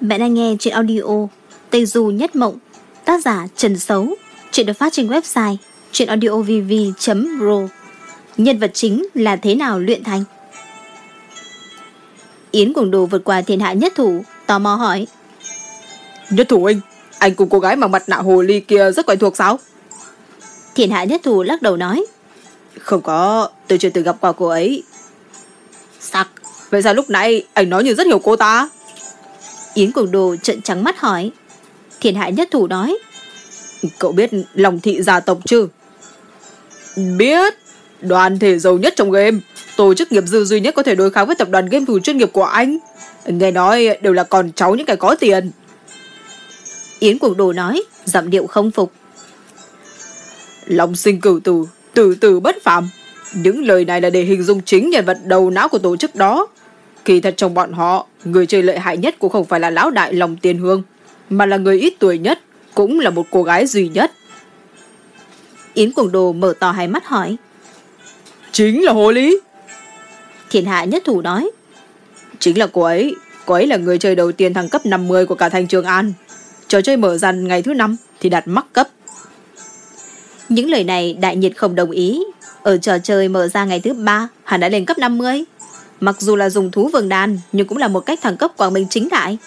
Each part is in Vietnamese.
Bạn đang nghe chuyện audio Tây Du Nhất Mộng Tác giả Trần Sấu Chuyện được phát trên website chuyenaudiovv.pro Nhân vật chính là thế nào luyện thành? Yến Cuồng Đồ vượt qua thiên hạ nhất thủ Tò mò hỏi. Nhất thủ anh Anh cùng cô gái mặc mặt nạ hồ ly kia rất quen thuộc sao? Thiên hạ nhất thủ lắc đầu nói. Không có Tôi chưa từng gặp qua cô ấy. Sặc. Vậy sao lúc nãy anh nói như rất hiểu cô ta Yến Cuồng Đồ trợn trắng mắt hỏi. Thiên hạ nhất thủ nói. Cậu biết lòng thị gia tộc chứ Biết. Đoàn thể giàu nhất trong game. Tổ chức nghiệp dư duy nhất có thể đối kháng với tập đoàn game thủ chuyên nghiệp của anh. Nghe nói đều là con cháu những kẻ có tiền. Yến Cuồng Đồ nói Giọng điệu không phục. Lòng sinh cửu tử Tử tử bất phạm Những lời này là để hình dung chính nhân vật đầu não của tổ chức đó Kỳ thật trong bọn họ Người chơi lợi hại nhất cũng không phải là lão đại lòng tiền hương Mà là người ít tuổi nhất Cũng là một cô gái duy nhất. Yến Cuồng Đồ mở to hai mắt hỏi. Chính là Hồ Lý. Thiên hạ nhất thủ nói. Chính là cô ấy. Cô ấy là người chơi đầu tiên thăng cấp 50 của cả thành Trường An. Trò chơi mở dàn ngày thứ năm Thì đạt mắc cấp. Những lời này đại nhiệt không đồng ý. Ở trò chơi mở ra ngày thứ ba Hắn đã lên cấp 50 Mặc dù là dùng thú vườn đàn Nhưng cũng là một cách thẳng cấp quảng minh chính đại.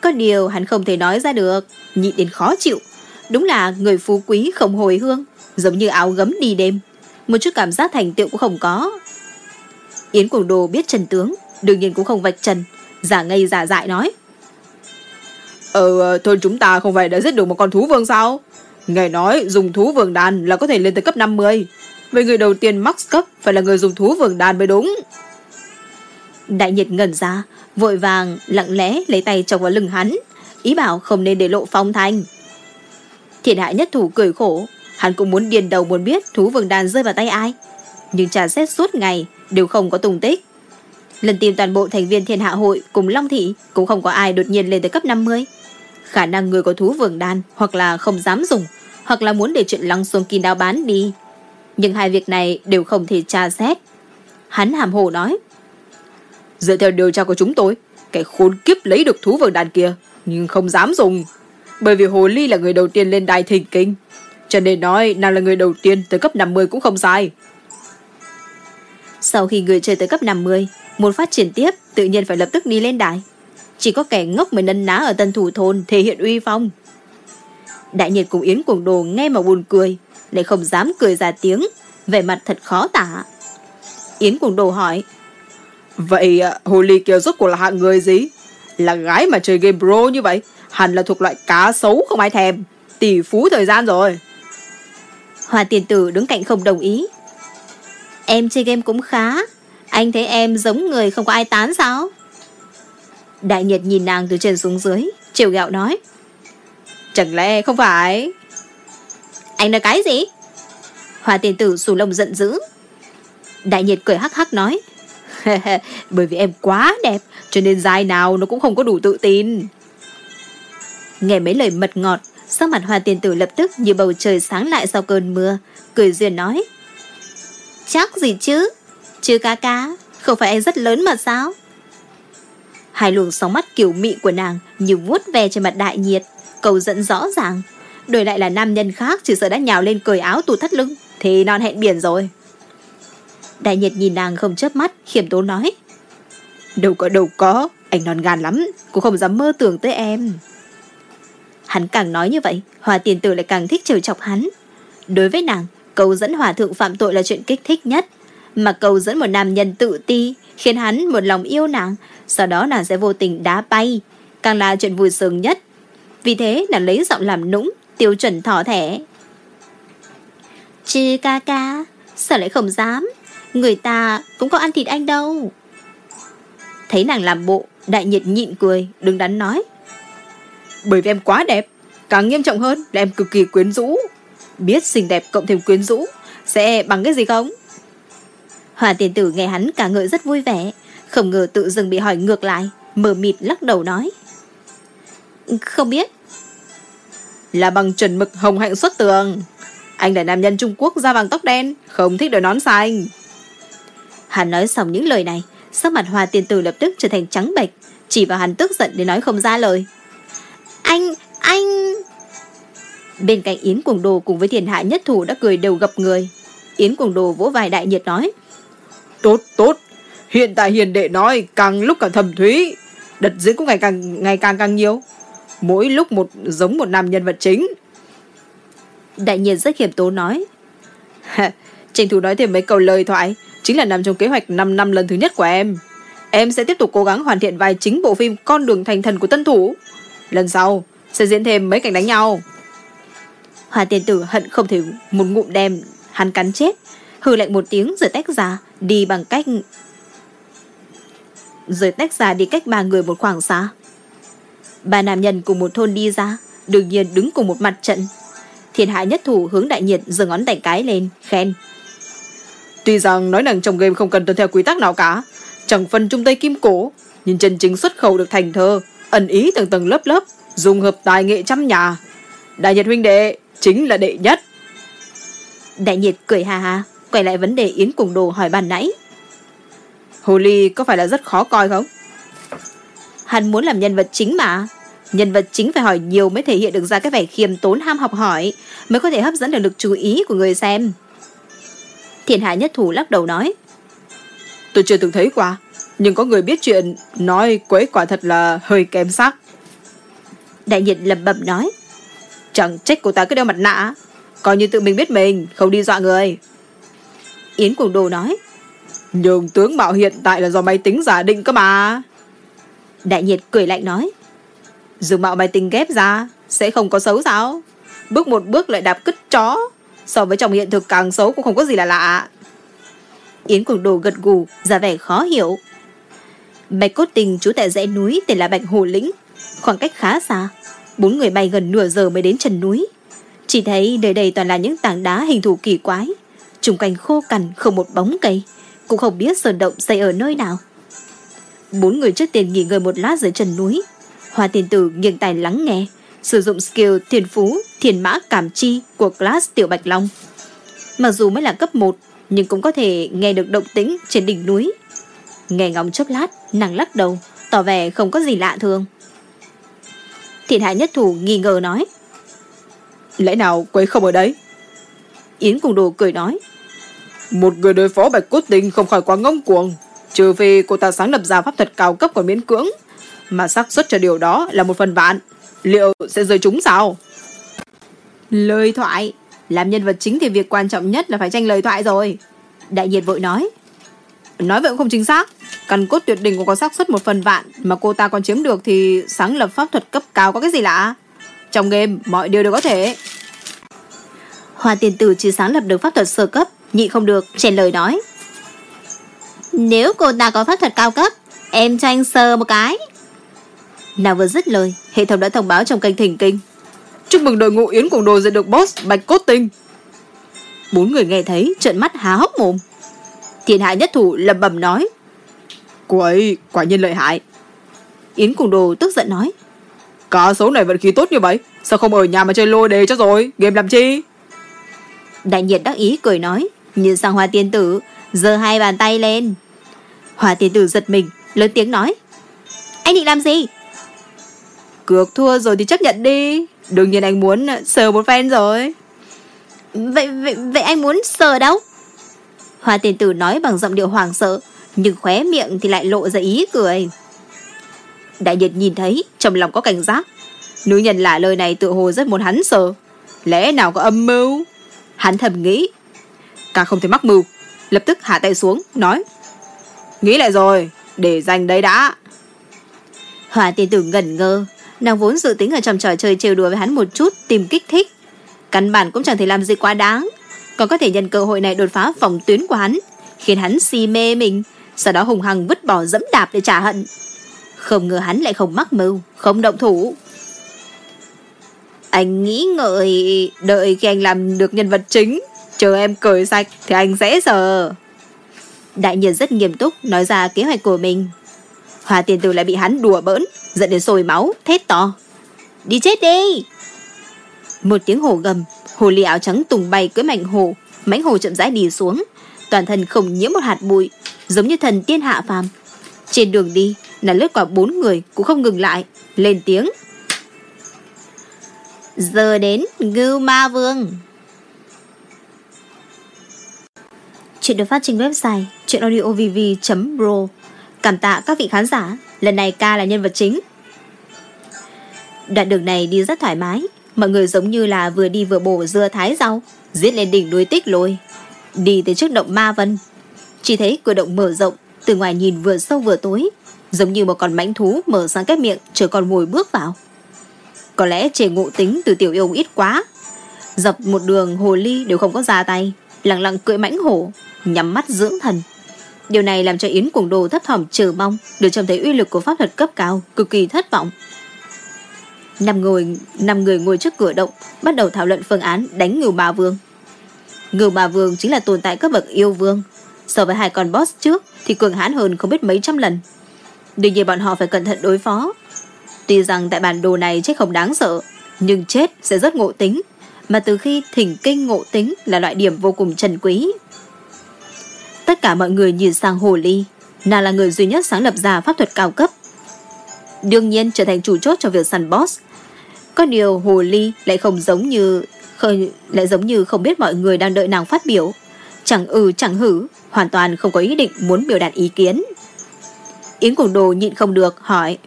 Có điều hắn không thể nói ra được Nhịn đến khó chịu. Đúng là người phú quý không hồi hương, Giống như áo gấm đi đêm. Một chút cảm giác thành tựu cũng không có. Yến quảng Đồ biết trần tướng, Đương nhiên cũng không vạch trần, Giả ngây giả dại nói. Ờ, ờ thôn chúng ta không phải đã giết được một con thú vương sao? Nghe nói dùng thú vương đàn là có thể lên tới cấp 50 Vậy người đầu tiên max cấp Phải là người dùng thú vương đàn mới đúng. Đại nhiệt ngẩn ra, Vội vàng, lặng lẽ lấy tay chọc vào lưng hắn. Ý bảo không nên để lộ phong thanh. Thiện hạ nhất thủ cười khổ, Hắn cũng muốn điền đầu muốn biết thú vương đàn rơi vào tay ai. Nhưng trà xét suốt ngày Đều không có tung tích. Lần tìm toàn bộ thành viên thiên hạ hội Cùng Long Thị Cũng không có ai đột nhiên lên tới cấp 50 Khả năng người có thú vương đàn Hoặc là không dám dùng, Hoặc là muốn để chuyện lăng xuống kín đao bán đi. Nhưng hai việc này đều không thể tra xét. Hắn hàm hồ nói Dựa theo điều tra của chúng tôi, kẻ khốn kiếp lấy được thú vương đàn kia, Nhưng không dám dùng. Bởi vì Hồ Ly là người đầu tiên lên đài thỉnh kinh, Cho nên nói nàng là người đầu tiên Tới cấp 50 cũng không sai. Sau khi người chơi tới cấp 50 Muốn phát triển tiếp, Tự nhiên phải lập tức đi lên đài. Chỉ có kẻ ngốc mới nân ná ở tân thủ thôn Thể hiện uy phong. Đại nhiệt cùng Yến Cuồng Đồ nghe mà buồn cười, Lại không dám cười ra tiếng, Vẻ mặt thật khó tả. Yến Cuồng Đồ hỏi Vậy à, Hồ Ly kia rốt cuộc là hạng người gì? Là gái mà chơi game pro như vậy Hẳn là thuộc loại cá xấu không ai thèm. Tỷ phú thời gian rồi. Hoa tiền tử đứng cạnh không đồng ý. Em chơi game cũng khá. Anh thấy em giống người không có ai tán sao? Đại nhiệt nhìn nàng từ trên xuống dưới Chiều gạo nói. Chẳng lẽ không phải? Anh nói cái gì? Hoa tiền tử sù lông giận dữ. Đại nhiệt cười hắc hắc nói Bởi vì em quá đẹp, Cho nên dài nào nó cũng không có đủ tự tin. Nghe mấy lời mật ngọt, Sắc mặt hoa tiền tử lập tức như bầu trời sáng lại sau cơn mưa, Cười duyên nói. Chắc gì chứ? Chứ ca ca, Không phải em rất lớn mà sao? Hai luồng sóng mắt kiểu mị của nàng Như vuốt ve trên mặt đại nhiệt, Cầu dẫn rõ ràng. Đổi lại là nam nhân khác chỉ sợ đã nhào lên cởi áo tù thắt lưng, Thì non hẹn biển rồi. Đại nhiệt nhìn nàng không chớp mắt Khiểm tốn nói. Đâu có đâu có, Anh non gan lắm, Cũng không dám mơ tưởng tới em. Hắn càng nói như vậy Hòa tiền tử lại càng thích trêu chọc hắn. Đối với nàng Cầu dẫn hòa thượng phạm tội là chuyện kích thích nhất. Mà cầu dẫn một nam nhân tự ti, Khiến hắn một lòng yêu nàng, Sau đó nàng sẽ vô tình đá bay, Càng là chuyện vui sướng nhất. Vì thế, nàng lấy giọng làm nũng, Tiêu chuẩn thỏ thẻ. Chứ ca ca, Sao lại không dám? Người ta cũng có ăn thịt anh đâu. Thấy nàng làm bộ, Đại nhiệt nhịn cười Đừng đắn nói. Bởi vì em quá đẹp, Càng nghiêm trọng hơn là em cực kỳ quyến rũ. Biết xinh đẹp cộng thêm quyến rũ Sẽ bằng cái gì không? Hòa tiền tử nghe hắn cả ngợi rất vui vẻ, Không ngờ tự dưng bị hỏi ngược lại, Mờ mịt lắc đầu nói. Không biết. Là bằng chuẩn mực hồng hạnh xuất tường. Anh là nam nhân Trung Quốc da vàng tóc đen, Không thích đội nón xanh. Hắn nói xong những lời này Sắc mặt hòa tiền tử lập tức trở thành trắng bệch chỉ vào hắn tức giận để nói không ra lời. Anh, anh... Bên cạnh Yến Cuồng Đồ cùng với thiền hạ nhất thủ đã cười đều gập người. Yến Cuồng Đồ vỗ vai đại nhiệt nói. Tốt, tốt. Hiện tại hiền đệ nói càng lúc càng thầm thúy. Đợt diễn cũng ngày càng ngày càng càng nhiều. Mỗi lúc một giống một nam nhân vật chính. Đại nhiệt rất khiêm tố nói. Tranh thủ nói thêm mấy câu lời thoại. Chính là nằm trong kế hoạch 5 năm lần thứ nhất của em. Em sẽ tiếp tục cố gắng hoàn thiện vai chính bộ phim Con đường thành thần của tân thủ. Lần sau, sẽ diễn thêm mấy cảnh đánh nhau. Hòa tiền tử hận không thể một ngụm đem hắn cắn chết, hừ lạnh một tiếng rồi tách ra, đi bằng cách... Rồi tách ra đi cách ba người một khoảng xa. Ba nam nhân cùng một thôn đi ra, đương nhiên đứng cùng một mặt trận. Thiên hạ nhất thủ hướng đại nhiệt giơ ngón tay cái lên, khen. Tuy rằng nói rằng trong game không cần tuân theo quy tắc nào cả, chẳng phân trung tây kim cổ, nhưng chân chính xuất khẩu được thành thơ, ẩn ý tầng tầng lớp lớp, dùng hợp tài nghệ trăm nhà. Đại nhiệt huynh đệ, chính là đệ nhất. Đại nhiệt cười hà hà, quay lại vấn đề Yến cùng đồ hỏi bàn nãy. Hồ ly có phải là rất khó coi không? Hắn muốn làm nhân vật chính mà. Nhân vật chính phải hỏi nhiều mới thể hiện được ra cái vẻ khiêm tốn ham học hỏi, mới có thể hấp dẫn được lực chú ý của người xem. Thiên hạ nhất thủ lắc đầu nói. Tôi chưa từng thấy qua, nhưng có người biết chuyện, nói quấy quả thật là hơi kém sắc. Đại nhiệt lầm bầm nói. Chẳng trách cô ta cứ đeo mặt nạ, coi như tự mình biết mình, không đi dọa người. Yến Cuồng Đồ nói. Nhưng tướng mạo hiện tại là do máy tính giả định cơ mà. Đại nhiệt cười lạnh nói. Dùng mạo máy tính ghép ra, sẽ không có xấu sao? Bước một bước lại đạp cứt chó. So với trong hiện thực càng xấu cũng không có gì là lạ. Yến Cuồng Đồ gật gù, ra vẻ khó hiểu. Bạch Cốt Tình trú tại dãy núi tên là Bạch Hồ Lĩnh, khoảng cách khá xa. Bốn người bay gần nửa giờ mới đến chân núi. Chỉ thấy nơi đây toàn là những tảng đá hình thù kỳ quái, Trung quanh khô cằn không một bóng cây, cũng không biết sơn động xây ở nơi nào. Bốn người trước tiên nghỉ ngơi một lát dưới chân núi. Hoa tiền tử nghiêng tai lắng nghe, sử dụng skill thiền phú, thiền mã cảm chi của class tiểu bạch long. Mặc dù mới là cấp 1, nhưng cũng có thể nghe được động tĩnh trên đỉnh núi. Nghe ngóng chốc lát, nàng lắc đầu, tỏ vẻ không có gì lạ thường. Thiện hạ nhất thủ nghi ngờ nói. Lẽ nào quấy không ở đấy? Yến cùng đồ cười nói. Một người đối phó bạch cốt tình không khỏi quá ngông cuồng. Trừ phi cô ta sáng lập ra pháp thuật cao cấp còn miễn cưỡng. Mà xác suất cho điều đó là một phần vạn. Liệu sẽ rơi chúng sao? Lời thoại. Làm nhân vật chính thì việc quan trọng nhất là phải tranh lời thoại rồi. Đại nhiệt vội nói. Nói vậy cũng không chính xác. Căn cốt tuyệt đỉnh cũng có xác suất một phần vạn mà cô ta còn chiếm được thì sáng lập pháp thuật cấp cao có cái gì lạ? Trong game mọi điều đều có thể. Hoa tiền tử chỉ sáng lập được pháp thuật sơ cấp, nhị không được, chèn lời nói. Nếu cô ta có pháp thuật cao cấp, em cho anh sờ một cái. Nào vừa dứt lời, hệ thống đã thông báo trong kênh thỉnh kinh. Chúc mừng đội ngũ Yến Quảng Đồ giành được boss Bạch Cốt Tinh. Bốn người nghe thấy, trợn mắt há hốc mồm. Thiên hạ nhất thủ lầm bầm nói. Cô ấy quả nhiên lợi hại. Yến Cùng Đồ tức giận nói. Cá số này vận khí tốt như vậy, sao không ở nhà mà chơi lô đề cho rồi, game làm chi? Đại nhiệt đắc ý cười nói, nhìn sang hoa tiên tử, giơ hai bàn tay lên. Hoa tiên tử giật mình, lớn tiếng nói. Anh định làm gì? Cược thua rồi thì chấp nhận đi. Đương nhiên anh muốn sờ một phen rồi. Vậy, vậy, vậy anh muốn sờ đâu? Hoa tiên tử nói bằng giọng điệu hoảng sợ, nhưng khóe miệng thì lại lộ ra ý cười. Đại nhiệt nhìn thấy, trong lòng có cảnh giác. Nữ nhân lạ lời này tự hồ rất muốn hắn sờ. Lẽ nào có âm mưu? Hắn thầm nghĩ. Càng không thể mắc mưu. Lập tức hạ tay xuống, nói. Nghĩ lại rồi, để dành đấy đã. Hòa tiên tử ngẩn ngơ. Nàng vốn dự tính ở trong trò chơi trêu đùa với hắn một chút, tìm kích thích. Căn bản cũng chẳng thể làm gì quá đáng. Còn có thể nhân cơ hội này đột phá phòng tuyến của hắn, khiến hắn si mê mình, sau đó hùng hăng vứt bỏ dẫm đạp để trả hận. Không ngờ hắn lại không mắc mưu, không động thủ. Anh nghĩ ngợi đợi khi anh làm được nhân vật chính, chờ em cởi sạch thì anh sẽ sờ. Đại nhân rất nghiêm túc nói ra kế hoạch của mình. Hòa tiền tử lại bị hắn đùa bỡn, dẫn đến sôi máu, thét to. Đi chết đi! Một tiếng hổ gầm, hồ ly áo trắng tùng bay cưới mảnh hồ, mảnh hồ chậm rãi đi xuống, toàn thân không nhiễm một hạt bụi, giống như thần tiên hạ phàm. Trên đường đi, là lướt qua bốn người cũng không ngừng lại, lên tiếng. Giờ đến Ngưu Ma Vương. Chuyện được phát trên website chuyenaudiovv.pro Cảm tạ các vị khán giả, lần này ca là nhân vật chính. Đoạn đường này đi rất thoải mái, mọi người giống như là vừa đi vừa bổ dưa thái rau, giết lên đỉnh núi tích lôi. Đi tới trước động Ma Vân, chỉ thấy cửa động mở rộng, từ ngoài nhìn vừa sâu vừa tối, giống như một con mãnh thú mở sang cái miệng chờ con mồi bước vào. Có lẽ trẻ ngộ tính từ tiểu yêu ít quá. Dập một đường hồ ly đều không có ra tay, lặng lặng cưỡi mãnh hổ, nhắm mắt dưỡng thần. Điều này làm cho Yến Cuồng Đồ thấp thỏm chờ mong được trông thấy uy lực của pháp thuật cấp cao, cực kỳ thất vọng. Năm người, năm người ngồi trước cửa động, bắt đầu thảo luận phương án đánh Ngưu Bà Vương. Ngưu Bà Vương chính là tồn tại cấp bậc yêu vương. So với hai con boss trước thì cường hãn hơn không biết mấy trăm lần. Đương nhiên bọn họ phải cẩn thận đối phó. Tuy rằng tại bản đồ này chết không đáng sợ, nhưng chết sẽ rất ngộ tính. Mà từ khi thỉnh kinh ngộ tính là loại điểm vô cùng trần quý. Tất cả mọi người nhìn sang Hồ Ly. Nàng là người duy nhất sáng lập ra pháp thuật cao cấp. Đương nhiên trở thành chủ chốt cho việc săn boss. Có điều Hồ Ly lại không giống như khơi lại giống như không biết mọi người đang đợi nàng phát biểu. Chẳng ừ chẳng hử, hoàn toàn không có ý định muốn biểu đạt ý kiến. Yến Cuồng Đồ nhịn không được hỏi.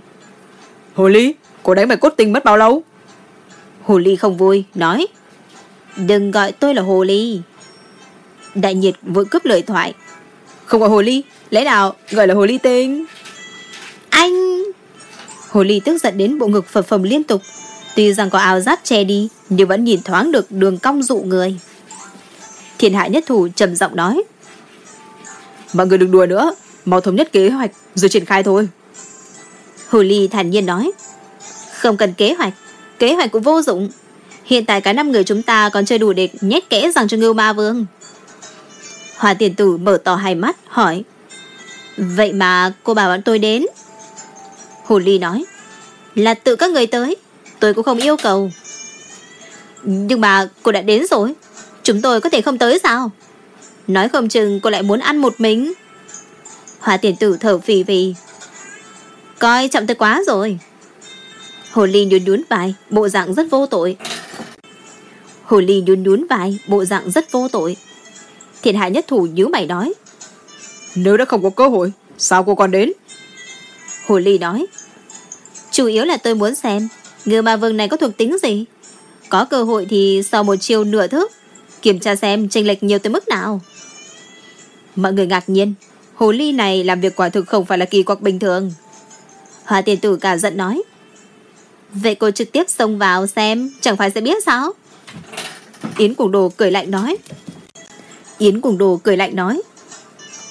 Hồ Ly, cô đánh bài cốt tinh mất bao lâu? Hồ Ly không vui, nói. Đừng gọi tôi là Hồ Ly. Đại nhiệt vội cướp lời thoại. Không gọi Hồ Ly, lẽ nào gọi là Hồ Ly tinh? Anh... Hồ Ly tức giận đến bộ ngực phập phồng liên tục. Tuy rằng có áo giáp che đi, nhưng vẫn nhìn thoáng được đường cong dụ người. Thiên hạ nhất thủ trầm giọng nói. Mọi người đừng đùa nữa, mau thống nhất kế hoạch rồi triển khai thôi. Hồ Ly thản nhiên nói. Không cần kế hoạch, kế hoạch cũng vô dụng. Hiện tại cả năm người chúng ta còn chưa đủ để nhét kẽ rằng cho Ngưu Ma Vương. Hoa tiền tử mở to hai mắt, hỏi. Vậy mà cô bảo bọn tôi đến. Hồ Ly nói. Là tự các người tới, tôi cũng không yêu cầu. Nhưng mà cô đã đến rồi, chúng tôi có thể không tới sao? Nói không chừng cô lại muốn ăn một mình. Hoa tiền tử thở phì phì. Coi chậm tới quá rồi. Hồ Ly nhún nhún vai, bộ dạng rất vô tội. Hồ Ly nhún nhún vai, bộ dạng rất vô tội. Thiện hại nhất thủ nhíu mày nói. Nếu đã không có cơ hội, sao cô còn đến? Hồ Ly nói. Chủ yếu là tôi muốn xem, người ma vương này có thuộc tính gì? Có cơ hội thì sau một chiều nửa thước, kiểm tra xem chênh lệch nhiều tới mức nào. Mọi người ngạc nhiên, hồ ly này làm việc quả thực không phải là kỳ quặc bình thường. Hoa tiền tử cả giận nói. Vậy cô trực tiếp xông vào xem, chẳng phải sẽ biết sao? Yến Cuồng Đồ cười lạnh nói. Yến Cuồng Đồ cười lạnh nói.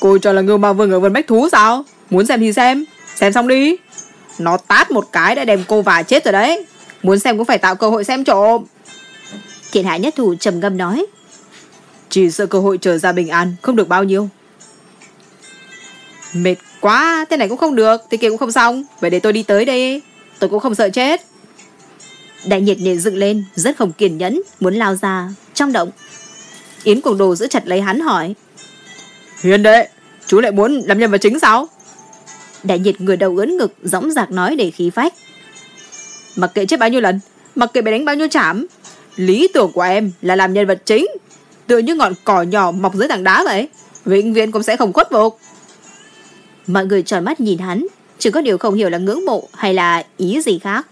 Cô cho là ngưu ma vương ở vườn bách thú sao? Muốn xem thì xem, xem xong đi. Nó tát một cái đã đem cô vả chết rồi đấy. Muốn xem cũng phải tạo cơ hội xem trộm. Thiện hạ nhất thủ trầm ngâm nói. Chỉ sợ cơ hội trở ra bình an không được bao nhiêu. Mệt quá, thế này cũng không được, thế kia cũng không xong. Vậy để tôi đi tới đây, tôi cũng không sợ chết. Đại nhiệt nhảy dựng lên, rất không kiên nhẫn, muốn lao ra, trong động. Yến Cuồng Đồ giữ chặt lấy hắn hỏi. Hiền đệ, chú lại muốn làm nhân vật chính sao? Đại nhiệt người đầu ướn ngực, dõng dạc nói để khí phách. Mặc kệ chết bao nhiêu lần, mặc kệ bị đánh bao nhiêu chảm, lý tưởng của em là làm nhân vật chính. Tựa như ngọn cỏ nhỏ mọc dưới tảng đá vậy, vĩnh viễn cũng sẽ không khuất phục. Mọi người tròn mắt nhìn hắn, chỉ có điều không hiểu là ngưỡng mộ hay là ý gì khác.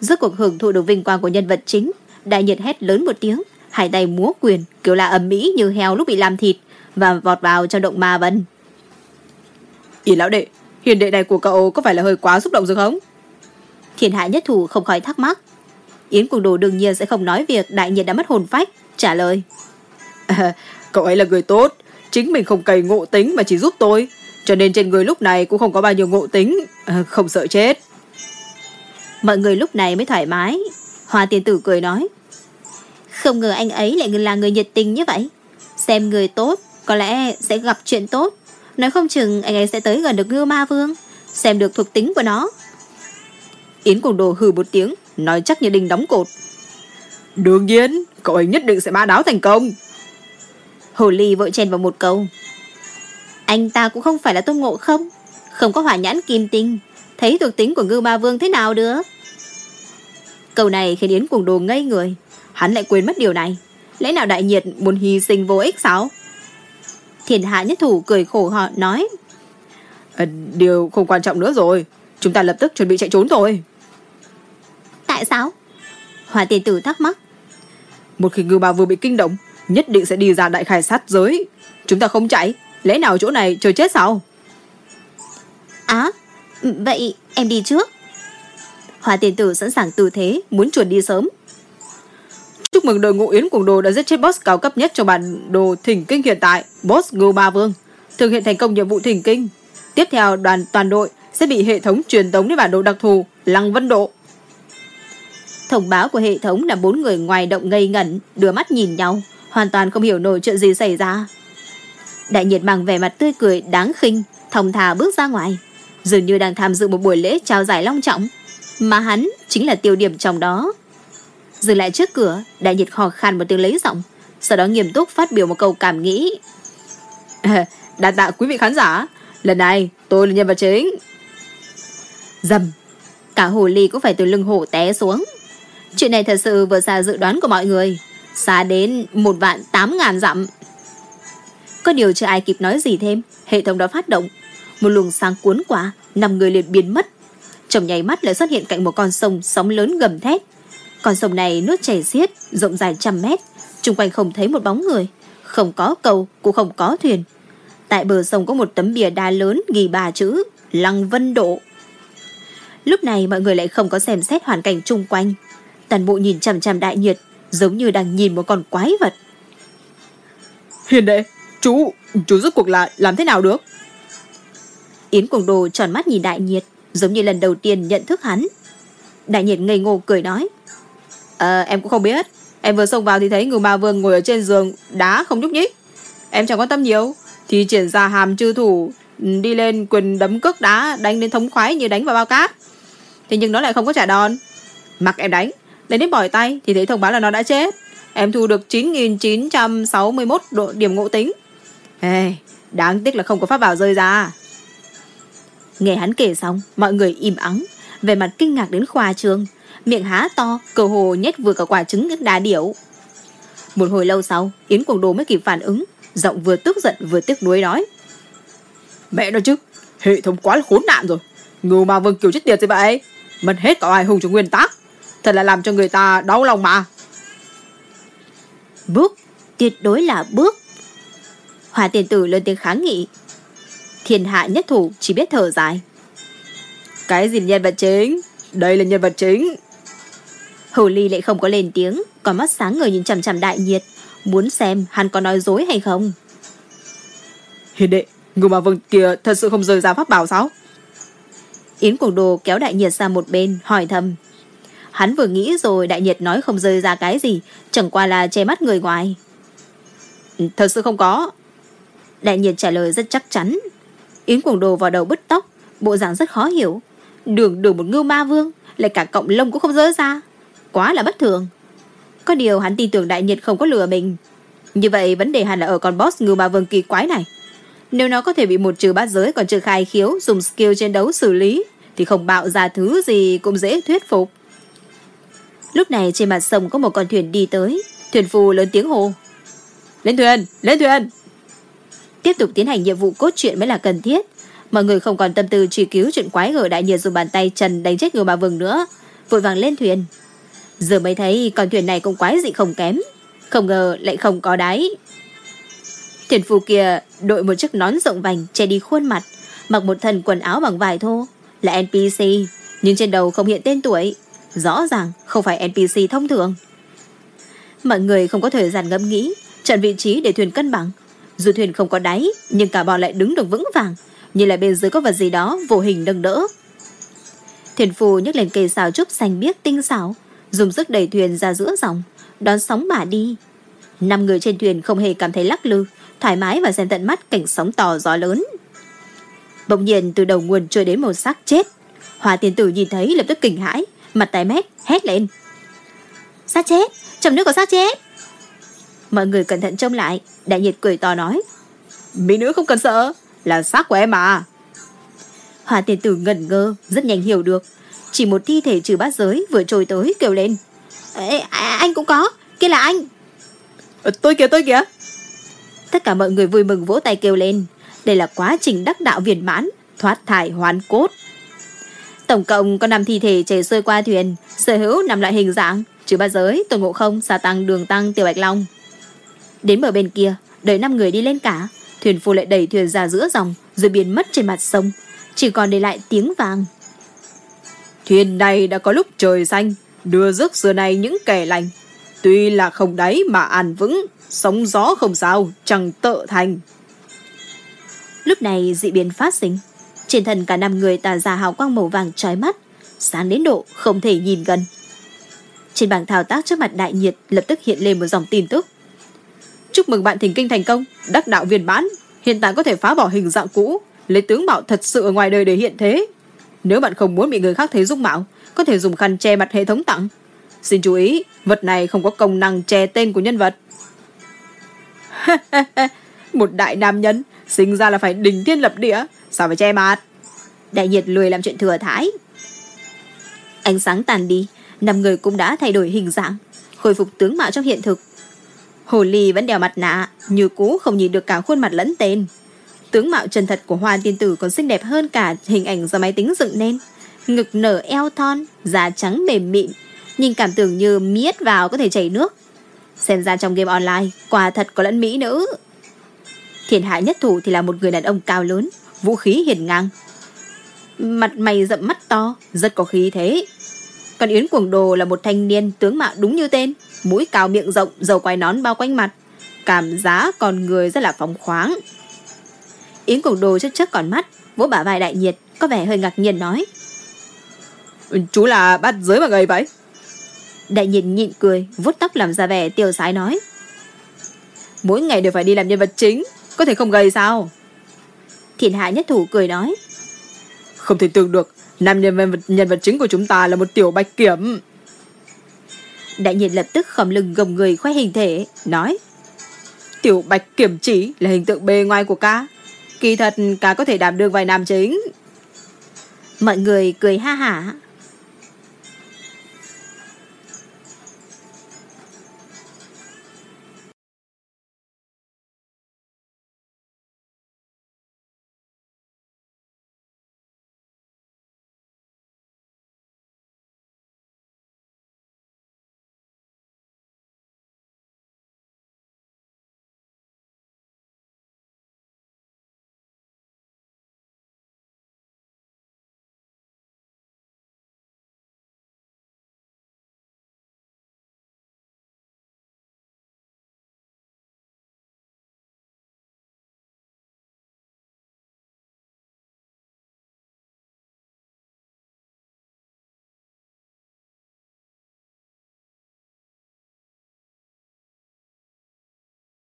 Rốt cuộc hưởng thụ được vinh quang của nhân vật chính, đại nhiệt hét lớn một tiếng, hai tay múa quyền, kiểu là ầm mỹ như heo lúc bị làm thịt, và vọt vào trong động ma vân. Ý lão đệ, hiền đệ này của cậu có phải là hơi quá xúc động rồi không? Thiên hạ nhất thủ không khỏi thắc mắc. Yến Cuồng Đồ đương nhiên sẽ không nói việc đại nhiệt đã mất hồn phách, trả lời. À, cậu ấy là người tốt, chính mình không cày ngộ tính mà chỉ giúp tôi, cho nên trên người lúc này cũng không có bao nhiêu ngộ tính, à, không sợ chết. Mọi người lúc này mới thoải mái. Hoa tiền tử cười nói. Không ngờ anh ấy lại là người nhiệt tình như vậy. Xem người tốt, có lẽ sẽ gặp chuyện tốt. Nói không chừng anh ấy sẽ tới gần được ngư ma vương, xem được thuộc tính của nó. Yến Cuồng Đồ hừ một tiếng, nói chắc như đinh đóng cột. Đương nhiên, cậu ấy nhất định sẽ bá đáo thành công. Hồ Ly vội chen vào một câu. Anh ta cũng không phải là tôn ngộ không, Không có hỏa nhãn kim tinh Thấy thuộc tính của ngư ma vương thế nào được Câu này khiến Yến cuồng đồ ngây người Hắn lại quên mất điều này. Lẽ nào đại nhiệt muốn hy sinh vô ích sao? Thiền hạ nhất thủ cười khổ họ nói. À, Điều không quan trọng nữa rồi. Chúng ta lập tức chuẩn bị chạy trốn thôi Tại sao? Hòa tiền tử thắc mắc. Một khi ngư ma vừa bị kinh động Nhất định sẽ đi ra đại khai sát giới. Chúng ta không chạy. Lẽ nào chỗ này chờ chết sao? Á Vậy em đi trước. Hòa tiền tử sẵn sàng tư thế Muốn chuồn đi sớm Chúc mừng đội ngũ Yến Cuồng Đồ đã giết chết boss cao cấp nhất trong bản đồ thỉnh kinh hiện tại, boss Ngưu ba Vương. Thực hiện thành công nhiệm vụ thỉnh kinh. Tiếp theo đoàn toàn đội sẽ bị hệ thống truyền tống đến bản đồ đặc thù Lăng Vân Độ. Thông báo của hệ thống là bốn người ngoài động ngây ngẩn, đưa mắt nhìn nhau, hoàn toàn không hiểu nổi chuyện gì xảy ra. Đại nhiệt bằng vẻ mặt tươi cười đáng khinh, thong thả bước ra ngoài, dường như đang tham dự một buổi lễ trao giải long trọng, mà hắn chính là tiêu điểm trong đó. Dừng lại trước cửa, đại nhiệt khò khan một tiếng lấy giọng, sau đó nghiêm túc phát biểu một câu cảm nghĩ. Đa tạ quý vị khán giả, lần này tôi là nhân vật chính. Dầm, cả hồ ly cũng phải từ lưng hổ té xuống. Chuyện này thật sự vừa xa dự đoán của mọi người, xa đến một vạn tám ngàn dặm. Có điều chưa ai kịp nói gì thêm, hệ thống đã phát động. Một luồng sáng cuốn qua, năm người liền biến mất. Trong nháy mắt lại xuất hiện cạnh một con sông sóng lớn gầm thét, con sông này nước chảy xiết, rộng dài trăm mét, chung quanh không thấy một bóng người, không có cầu, cũng không có thuyền. Tại bờ sông có một tấm bìa đá lớn ghi ba chữ Lăng Vân Độ. Lúc này mọi người lại không có xem xét hoàn cảnh chung quanh. Toàn bộ nhìn chằm chằm đại nhiệt, giống như đang nhìn một con quái vật. Hiền đệ, chú, chú rốt cuộc là làm thế nào được? Yến Quảng Đồ tròn mắt nhìn đại nhiệt, giống như lần đầu tiên nhận thức hắn. Đại nhiệt ngây ngô cười nói. À, em cũng không biết. Em vừa xông vào thì thấy người ma vương ngồi ở trên giường Đá không nhúc nhích. Em chẳng quan tâm nhiều. Thì triển ra hàm chư thủ ừ, Đi lên quyền đấm cước đá Đánh đến thống khoái như đánh vào bao cát. Thế nhưng nó lại không có trả đòn. Mặc em đánh Đến đến bỏi tay Thì thấy thông báo là nó đã chết. Em thu được 9.961 độ điểm ngộ tính. Ê, Đáng tiếc là không có pháp bảo rơi ra. Nghe hắn kể xong Mọi người im ắng. Về mặt kinh ngạc đến khoa trường miệng há to, cơ hồ nhét vừa cả quả trứng đá điểu. Một hồi lâu sau, Yến Quảng Đồ mới kịp phản ứng, giọng vừa tức giận vừa tiếc nuối nói. Mẹ nói chứ, hệ thống quá là khốn nạn rồi. Ngưu mà vương kiều chết tiệt gì vậy? Mất hết cả ai hùng cho nguyên tắc. Thật là làm cho người ta đau lòng mà. Bước, tuyệt đối là bước. Hòa tiền tử lên tiếng kháng nghị. Thiên hạ nhất thủ chỉ biết thở dài. Cái gì nhân vật chính? Đây là nhân vật chính. Hồ Ly lại không có lên tiếng, còn mắt sáng người nhìn chằm chằm đại nhiệt, muốn xem hắn có nói dối hay không. Hiền đệ, người mà vâng kia thật sự không rời ra pháp bảo sao? Yến Cuồng Đồ kéo đại nhiệt sang một bên, hỏi thầm. Hắn vừa nghĩ rồi đại nhiệt nói không rơi ra cái gì, chẳng qua là che mắt người ngoài. Thật sự không có. Đại nhiệt trả lời rất chắc chắn. Yến Cuồng Đồ vào đầu bứt tóc, bộ dạng rất khó hiểu. Đường đường một ngưu ma vương, lại cả cộng lông cũng không rơi ra quá là bất thường. Có điều hắn tin tưởng đại nhiệt không có lừa mình. Như vậy vấn đề hẳn là ở con boss ngưu ma vương kỳ quái này. Nếu nó có thể bị một trừ bát giới còn trừ khai khiếu dùng skill chiến đấu xử lý thì không bạo ra thứ gì cũng dễ thuyết phục. Lúc này trên mặt sông có một con thuyền đi tới. Thuyền phù lớn tiếng hồ. Lên thuyền! Lên thuyền! Tiếp tục tiến hành nhiệm vụ cốt truyện mới là cần thiết. Mọi người không còn tâm tư truy cứu chuyện quái gở đại nhiệt dùng bàn tay trần đánh chết người bà vừng nữa. Vội vàng lên thuyền. Giờ mới thấy con thuyền này cũng quái dị không kém. Không ngờ lại không có đáy. Thuyền phù kia đội một chiếc nón rộng vành che đi khuôn mặt, mặc một thân quần áo bằng vải thô, là NPC, nhưng trên đầu không hiện tên tuổi. Rõ ràng không phải NPC thông thường. Mọi người không có thời gian ngẫm nghĩ, chọn vị trí để thuyền cân bằng. Dù thuyền không có đáy, nhưng cả bọn lại đứng được vững vàng, như là bên dưới có vật gì đó vô hình nâng đỡ. Thuyền phù nhấc lên cây xào trúc xanh biếc tinh xảo, dùng sức đẩy thuyền ra giữa dòng, đón sóng mà đi. Năm người trên thuyền không hề cảm thấy lắc lư, thoải mái và xem tận mắt cảnh sóng to gió lớn. Bỗng nhiên từ đầu nguồn trôi đến một xác chết. Hòa tiền tử nhìn thấy lập tức kinh hãi, mặt tái mét, hét lên. Xác chết, trong nước có xác chết. Mọi người cẩn thận trông lại, đại nhiệt cười to nói. Mỹ nữ không cần sợ, là xác của em à. Hòa tiền tử ngẩn ngơ, rất nhanh hiểu được. Chỉ một thi thể trừ bát giới vừa trôi tới kêu lên. Ê, anh cũng có, kia là anh. Ờ, tôi kìa, tôi kìa. Tất cả mọi người vui mừng vỗ tay kêu lên. Đây là quá trình đắc đạo viên mãn, thoát thải hoàn cốt. Tổng cộng có 5 thi thể chảy xuôi qua thuyền, sở hữu 5 loại hình dạng, trừ ba giới, tôn ngộ không, xà tăng, đường tăng, tiểu bạch long. Đến bờ bên kia, đợi 5 người đi lên cả, thuyền phu lại đẩy thuyền ra giữa dòng, rồi biến mất trên mặt sông, chỉ còn để lại tiếng vàng. Thuyền này đã có lúc trời xanh, đưa rước xưa này những kẻ lành. Tuy là không đáy mà an vững, sóng gió không sao, chẳng tợ thành. Lúc này dị biến phát sinh, trên thân cả năm người tà ra hào quang màu vàng trói mắt, sáng đến độ không thể nhìn gần. Trên bảng thao tác trước mặt đại nhiệt lập tức hiện lên một dòng tin tức. Chúc mừng bạn thỉnh kinh thành công, đắc đạo viên mãn, hiện tại có thể phá bỏ hình dạng cũ, lấy tướng mạo thật sự ở ngoài đời để hiện thế. Nếu bạn không muốn bị người khác thấy dung mạo, có thể dùng khăn che mặt hệ thống tặng. Xin chú ý, vật này không có công năng che tên của nhân vật. một đại nam nhân, sinh ra là phải đỉnh thiên lập địa, sao phải che mặt? Đại nhiệt lười làm chuyện thừa thái. Ánh sáng tàn đi, năm người cũng đã thay đổi hình dạng, khôi phục tướng mạo trong hiện thực. Hồ ly vẫn đeo mặt nạ, như cũ không nhìn được cả khuôn mặt lẫn tên. Tướng mạo chân thật của hoa tiên tử còn xinh đẹp hơn cả hình ảnh do máy tính dựng nên. Ngực nở eo thon, da trắng mềm mịn, nhìn cảm tưởng như miết vào có thể chảy nước. Xem ra trong game online, quả thật có lẫn mỹ nữ. Thiền hại nhất thủ thì là một người đàn ông cao lớn, vũ khí hiền ngang. Mặt mày rậm mắt to, rất có khí thế. Còn Yến Cuồng Đồ là một thanh niên tướng mạo đúng như tên, mũi cao miệng rộng, dầu quai nón bao quanh mặt. Cảm giá con người rất là phóng khoáng. Yến Cuồng Đồ chất chất còn mắt, vỗ bả vai đại nhiệt, có vẻ hơi ngạc nhiên nói. Chú là bắt giới mà gầy vậy? Đại nhiệt nhịn cười, vuốt tóc làm ra vẻ tiêu sái nói. Mỗi ngày đều phải đi làm nhân vật chính, có thể không gầy sao? Thiền hạ nhất thủ cười nói. Không thể tưởng được, nam nhân vật, nhân vật chính của chúng ta là một tiểu bạch kiểm. Đại nhiên lập tức khom lưng gồng người khoe hình thể, nói. Tiểu bạch kiểm chỉ là hình tượng bề ngoài của ca. Kỳ thật ca có thể đảm đương vài nam chính. Mọi người cười ha hả,